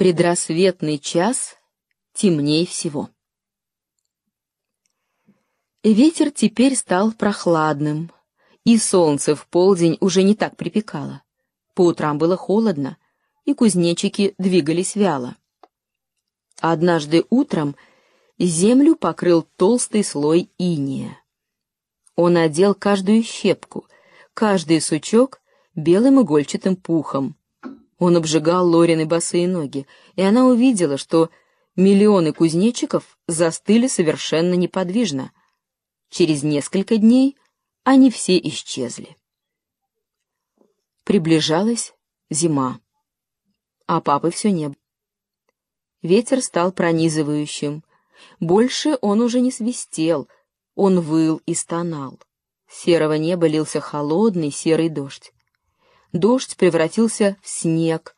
Предрассветный час темней всего. Ветер теперь стал прохладным, и солнце в полдень уже не так припекало. По утрам было холодно, и кузнечики двигались вяло. Однажды утром землю покрыл толстый слой иния. Он одел каждую щепку, каждый сучок белым игольчатым пухом. Он обжигал Лорины босые ноги, и она увидела, что миллионы кузнечиков застыли совершенно неподвижно. Через несколько дней они все исчезли. Приближалась зима, а папы все не было. Ветер стал пронизывающим. Больше он уже не свистел, он выл и стонал. С серого неба лился холодный серый дождь. Дождь превратился в снег,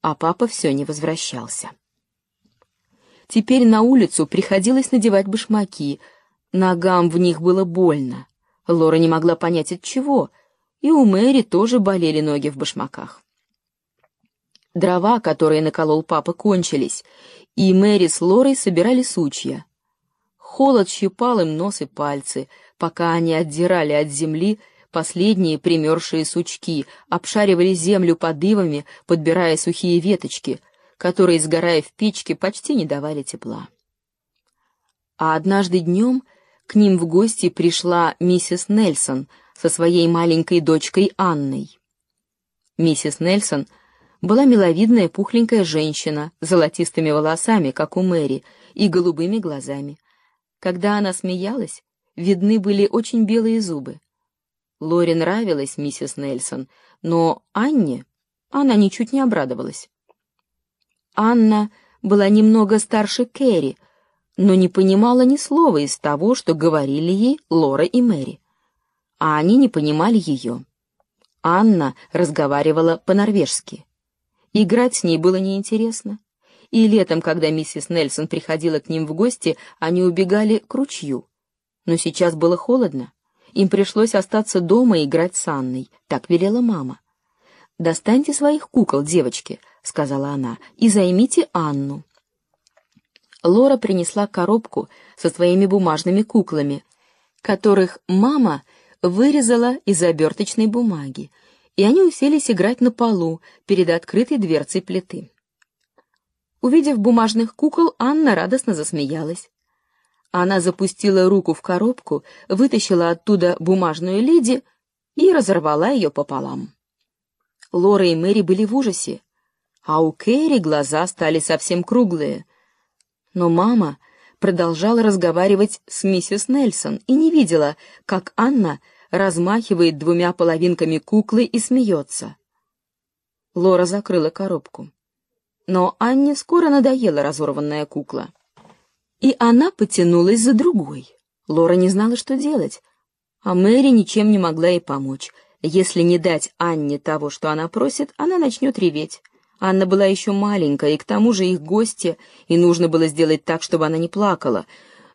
а папа все не возвращался. Теперь на улицу приходилось надевать башмаки, ногам в них было больно. Лора не могла понять от чего, и у Мэри тоже болели ноги в башмаках. Дрова, которые наколол папа, кончились, и Мэри с Лорой собирали сучья. Холод щипал им нос и пальцы, пока они отдирали от земли последние примерзшие сучки, обшаривали землю под ивами, подбирая сухие веточки, которые, сгорая в печке, почти не давали тепла. А однажды днем к ним в гости пришла миссис Нельсон со своей маленькой дочкой Анной. Миссис Нельсон была миловидная пухленькая женщина с золотистыми волосами, как у Мэри, и голубыми глазами. Когда она смеялась, видны были очень белые зубы. Лоре нравилась миссис Нельсон, но Анне она ничуть не обрадовалась. Анна была немного старше Кэрри, но не понимала ни слова из того, что говорили ей Лора и Мэри. А они не понимали ее. Анна разговаривала по-норвежски. Играть с ней было неинтересно. И летом, когда миссис Нельсон приходила к ним в гости, они убегали к ручью. Но сейчас было холодно. Им пришлось остаться дома и играть с Анной, так велела мама. «Достаньте своих кукол, девочки», — сказала она, — «и займите Анну». Лора принесла коробку со своими бумажными куклами, которых мама вырезала из оберточной бумаги, и они уселись играть на полу перед открытой дверцей плиты. Увидев бумажных кукол, Анна радостно засмеялась. Она запустила руку в коробку, вытащила оттуда бумажную леди и разорвала ее пополам. Лора и Мэри были в ужасе, а у Кэрри глаза стали совсем круглые. Но мама продолжала разговаривать с миссис Нельсон и не видела, как Анна размахивает двумя половинками куклы и смеется. Лора закрыла коробку. Но Анне скоро надоела разорванная кукла и она потянулась за другой. Лора не знала, что делать, а Мэри ничем не могла ей помочь. Если не дать Анне того, что она просит, она начнет реветь. Анна была еще маленькая, и к тому же их гости, и нужно было сделать так, чтобы она не плакала.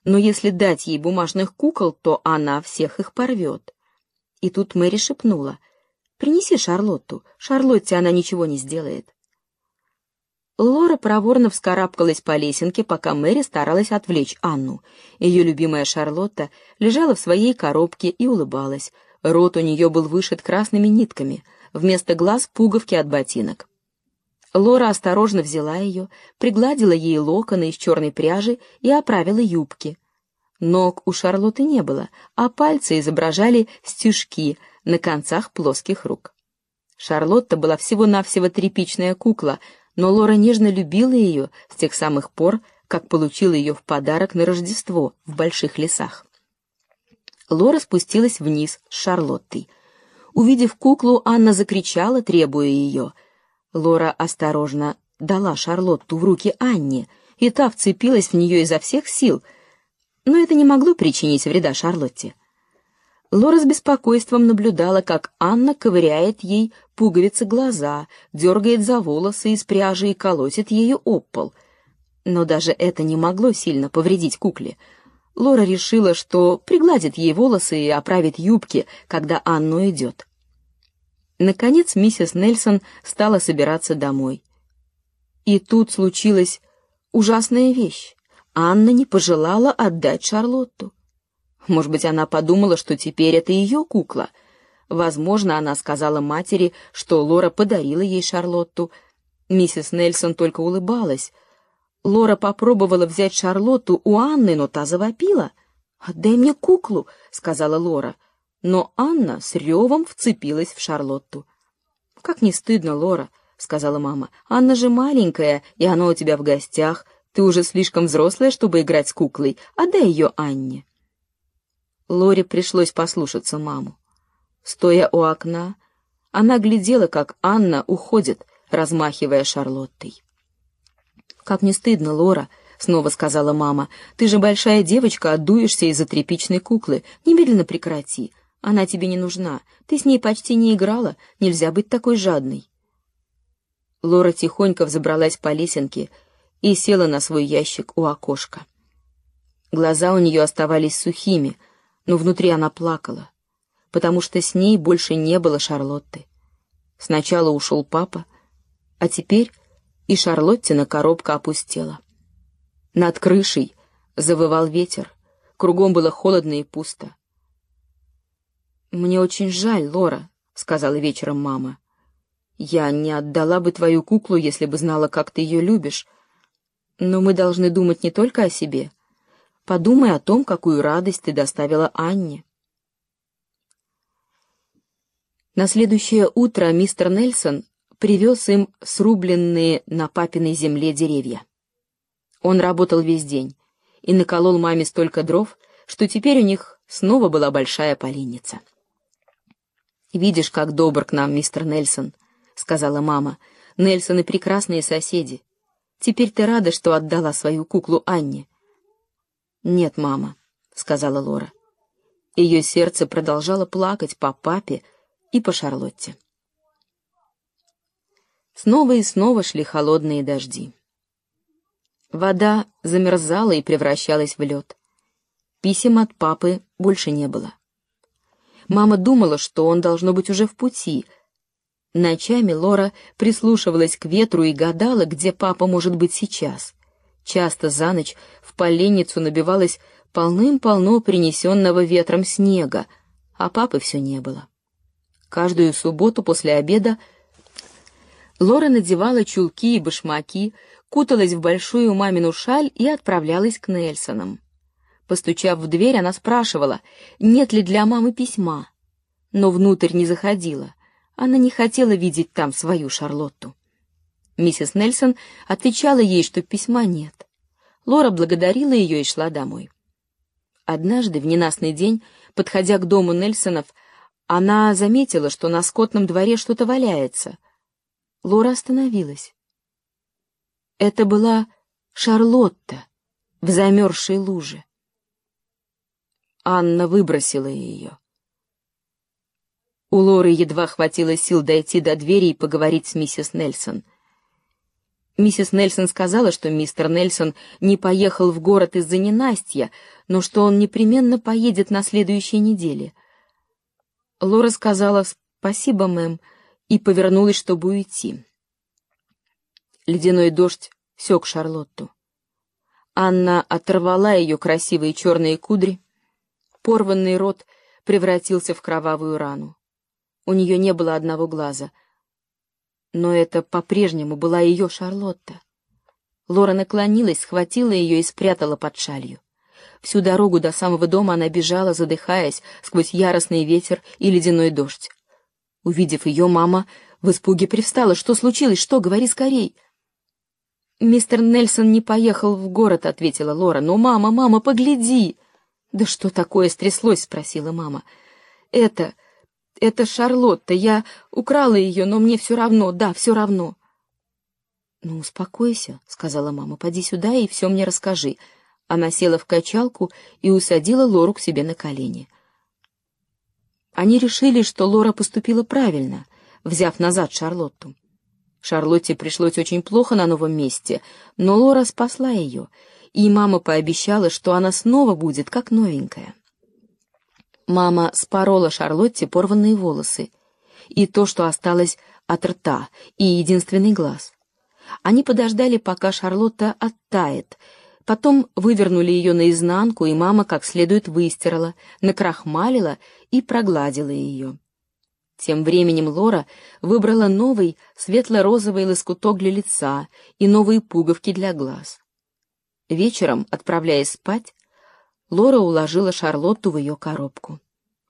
Но если дать ей бумажных кукол, то она всех их порвет. И тут Мэри шепнула, «Принеси Шарлотту, Шарлотте она ничего не сделает». Лора проворно вскарабкалась по лесенке, пока Мэри старалась отвлечь Анну. Ее любимая Шарлотта лежала в своей коробке и улыбалась. Рот у нее был вышит красными нитками, вместо глаз пуговки от ботинок. Лора осторожно взяла ее, пригладила ей локоны из черной пряжи и оправила юбки. Ног у Шарлотты не было, а пальцы изображали стежки на концах плоских рук. Шарлотта была всего-навсего тряпичная кукла — но Лора нежно любила ее с тех самых пор, как получила ее в подарок на Рождество в больших лесах. Лора спустилась вниз с Шарлоттой. Увидев куклу, Анна закричала, требуя ее. Лора осторожно дала Шарлотту в руки Анне, и та вцепилась в нее изо всех сил, но это не могло причинить вреда Шарлотте. Лора с беспокойством наблюдала, как Анна ковыряет ей пуговицы глаза, дергает за волосы из пряжи и колотит ею об пол. Но даже это не могло сильно повредить кукле. Лора решила, что пригладит ей волосы и оправит юбки, когда Анна идет. Наконец миссис Нельсон стала собираться домой. И тут случилась ужасная вещь. Анна не пожелала отдать Шарлотту. Может быть, она подумала, что теперь это ее кукла. Возможно, она сказала матери, что Лора подарила ей Шарлотту. Миссис Нельсон только улыбалась. Лора попробовала взять Шарлотту у Анны, но та завопила. «Отдай мне куклу», — сказала Лора. Но Анна с ревом вцепилась в Шарлотту. «Как не стыдно, Лора», — сказала мама. «Анна же маленькая, и она у тебя в гостях. Ты уже слишком взрослая, чтобы играть с куклой. Отдай ее Анне». Лоре пришлось послушаться маму. Стоя у окна, она глядела, как Анна уходит, размахивая Шарлоттой. «Как не стыдно, Лора», — снова сказала мама. «Ты же большая девочка, отдуешься из-за тряпичной куклы. Немедленно прекрати. Она тебе не нужна. Ты с ней почти не играла. Нельзя быть такой жадной». Лора тихонько взобралась по лесенке и села на свой ящик у окошка. Глаза у нее оставались сухими, но внутри она плакала, потому что с ней больше не было Шарлотты. Сначала ушел папа, а теперь и Шарлоттина коробка опустела. Над крышей завывал ветер, кругом было холодно и пусто. «Мне очень жаль, Лора», — сказала вечером мама. Я не отдала бы твою куклу, если бы знала, как ты ее любишь. Но мы должны думать не только о себе. Подумай о том, какую радость ты доставила Анне. На следующее утро мистер Нельсон привез им срубленные на папиной земле деревья. Он работал весь день и наколол маме столько дров, что теперь у них снова была большая поленница. «Видишь, как добр к нам мистер Нельсон», — сказала мама. «Нельсон и прекрасные соседи. Теперь ты рада, что отдала свою куклу Анне?» «Нет, мама», — сказала Лора. Ее сердце продолжало плакать по папе и по Шарлотте. Снова и снова шли холодные дожди. Вода замерзала и превращалась в лед. Писем от папы больше не было. Мама думала, что он должно быть уже в пути — Ночами Лора прислушивалась к ветру и гадала, где папа может быть сейчас. Часто за ночь в поленницу набивалось полным-полно принесенного ветром снега, а папы все не было. Каждую субботу после обеда Лора надевала чулки и башмаки, куталась в большую мамину шаль и отправлялась к Нельсонам. Постучав в дверь, она спрашивала, нет ли для мамы письма, но внутрь не заходила — она не хотела видеть там свою Шарлотту. Миссис Нельсон отвечала ей, что письма нет. Лора благодарила ее и шла домой. Однажды, в ненастный день, подходя к дому Нельсонов, она заметила, что на скотном дворе что-то валяется. Лора остановилась. Это была Шарлотта в замерзшей луже. Анна выбросила ее. У Лоры едва хватило сил дойти до двери и поговорить с миссис Нельсон. Миссис Нельсон сказала, что мистер Нельсон не поехал в город из-за ненастья, но что он непременно поедет на следующей неделе. Лора сказала «Спасибо, мэм», и повернулась, чтобы уйти. Ледяной дождь сёк Шарлотту. Анна оторвала ее красивые черные кудри. Порванный рот превратился в кровавую рану. У нее не было одного глаза. Но это по-прежнему была ее Шарлотта. Лора наклонилась, схватила ее и спрятала под шалью. Всю дорогу до самого дома она бежала, задыхаясь, сквозь яростный ветер и ледяной дождь. Увидев ее, мама в испуге привстала. «Что случилось? Что? Говори скорей!» «Мистер Нельсон не поехал в город», — ответила Лора. «Но, мама, мама, погляди!» «Да что такое стряслось?» — спросила мама. «Это... Это Шарлотта. Я украла ее, но мне все равно, да, все равно. Ну, успокойся, сказала мама. Поди сюда и все мне расскажи. Она села в качалку и усадила Лору к себе на колени. Они решили, что Лора поступила правильно, взяв назад Шарлотту. Шарлотте пришлось очень плохо на новом месте, но Лора спасла ее, и мама пообещала, что она снова будет как новенькая. Мама спорола Шарлотте порванные волосы и то, что осталось от рта, и единственный глаз. Они подождали, пока Шарлотта оттает, потом вывернули ее наизнанку, и мама как следует выстирала, накрахмалила и прогладила ее. Тем временем Лора выбрала новый светло-розовый лоскуток для лица и новые пуговки для глаз. Вечером, отправляясь спать, Лора уложила Шарлотту в ее коробку.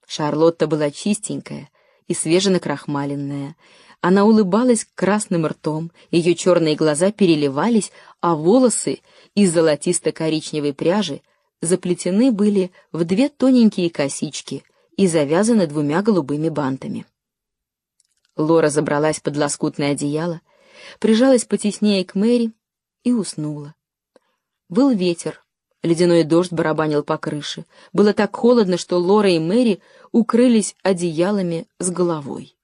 Шарлотта была чистенькая и свеженакрахмаленная. Она улыбалась красным ртом, ее черные глаза переливались, а волосы из золотисто-коричневой пряжи заплетены были в две тоненькие косички и завязаны двумя голубыми бантами. Лора забралась под лоскутное одеяло, прижалась потеснее к Мэри и уснула. Был ветер, ледяной дождь барабанил по крыше. Было так холодно, что Лора и Мэри укрылись одеялами с головой.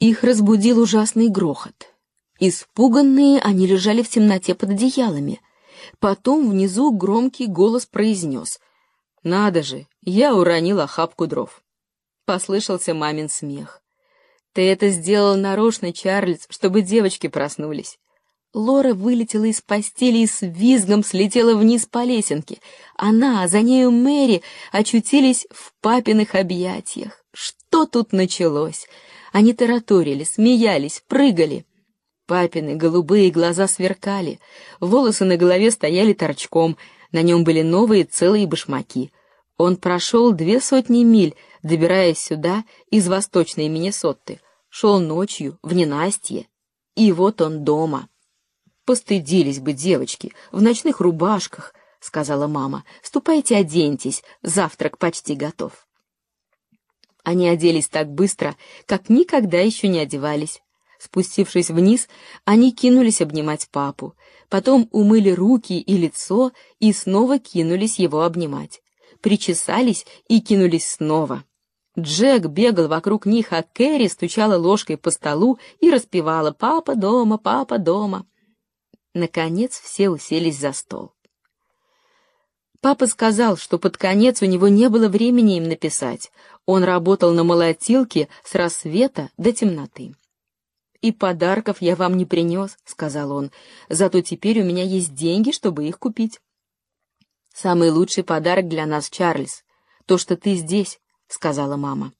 Их разбудил ужасный грохот. Испуганные они лежали в темноте под одеялами. Потом внизу громкий голос произнес. «Надо же, я уронил охапку дров». Послышался мамин смех. «Ты это сделал нарочно, Чарльз, чтобы девочки проснулись». Лора вылетела из постели и с визгом слетела вниз по лесенке. Она, а за нею Мэри, очутились в папиных объятиях. Что тут началось? Они тараторили, смеялись, прыгали. Папины голубые глаза сверкали, волосы на голове стояли торчком, на нем были новые целые башмаки. Он прошел две сотни миль, добираясь сюда из восточной Миннесоты, шел ночью, в ненастье, и вот он дома. «Постыдились бы девочки, в ночных рубашках», — сказала мама. «Ступайте, оденьтесь, завтрак почти готов». Они оделись так быстро, как никогда еще не одевались. Спустившись вниз, они кинулись обнимать папу, потом умыли руки и лицо и снова кинулись его обнимать. Причесались и кинулись снова. Джек бегал вокруг них, а Кэрри стучала ложкой по столу и распевала «Папа дома, папа дома». Наконец все уселись за стол. Папа сказал, что под конец у него не было времени им написать. Он работал на молотилке с рассвета до темноты. «И подарков я вам не принес», — сказал он, — «зато теперь у меня есть деньги, чтобы их купить». «Самый лучший подарок для нас, Чарльз, то, что ты здесь», — сказала мама.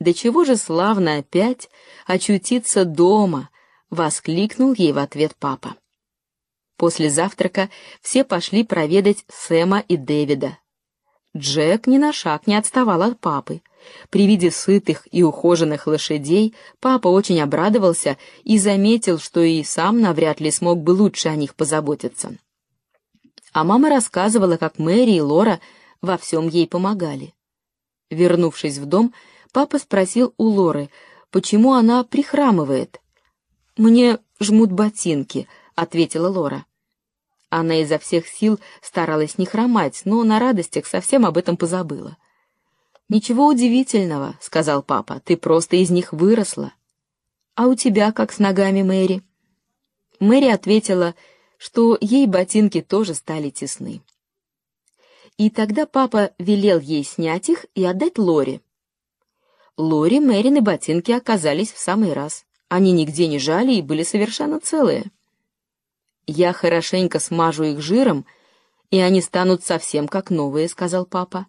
«Да чего же славно опять очутиться дома!» — воскликнул ей в ответ папа. После завтрака все пошли проведать Сэма и Дэвида. Джек ни на шаг не отставал от папы. При виде сытых и ухоженных лошадей папа очень обрадовался и заметил, что и сам навряд ли смог бы лучше о них позаботиться. А мама рассказывала, как Мэри и Лора во всем ей помогали. Вернувшись в дом, папа спросил у Лоры, почему она прихрамывает. «Мне жмут ботинки», — ответила Лора. Она изо всех сил старалась не хромать, но на радостях совсем об этом позабыла. «Ничего удивительного», — сказал папа, — «ты просто из них выросла». «А у тебя как с ногами, Мэри?» Мэри ответила, что ей ботинки тоже стали тесны. И тогда папа велел ей снять их и отдать Лоре. Лоре Мэрины ботинки оказались в самый раз. Они нигде не жали и были совершенно целые. «Я хорошенько смажу их жиром, и они станут совсем как новые», — сказал папа.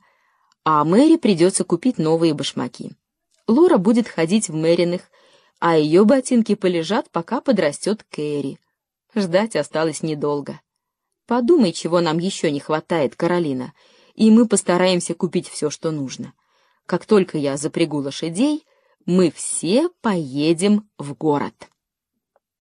«А Мэри придется купить новые башмаки. Лора будет ходить в Мэриных, а ее ботинки полежат, пока подрастет Кэрри. Ждать осталось недолго. Подумай, чего нам еще не хватает, Каролина, и мы постараемся купить все, что нужно. Как только я запрягу лошадей, мы все поедем в город».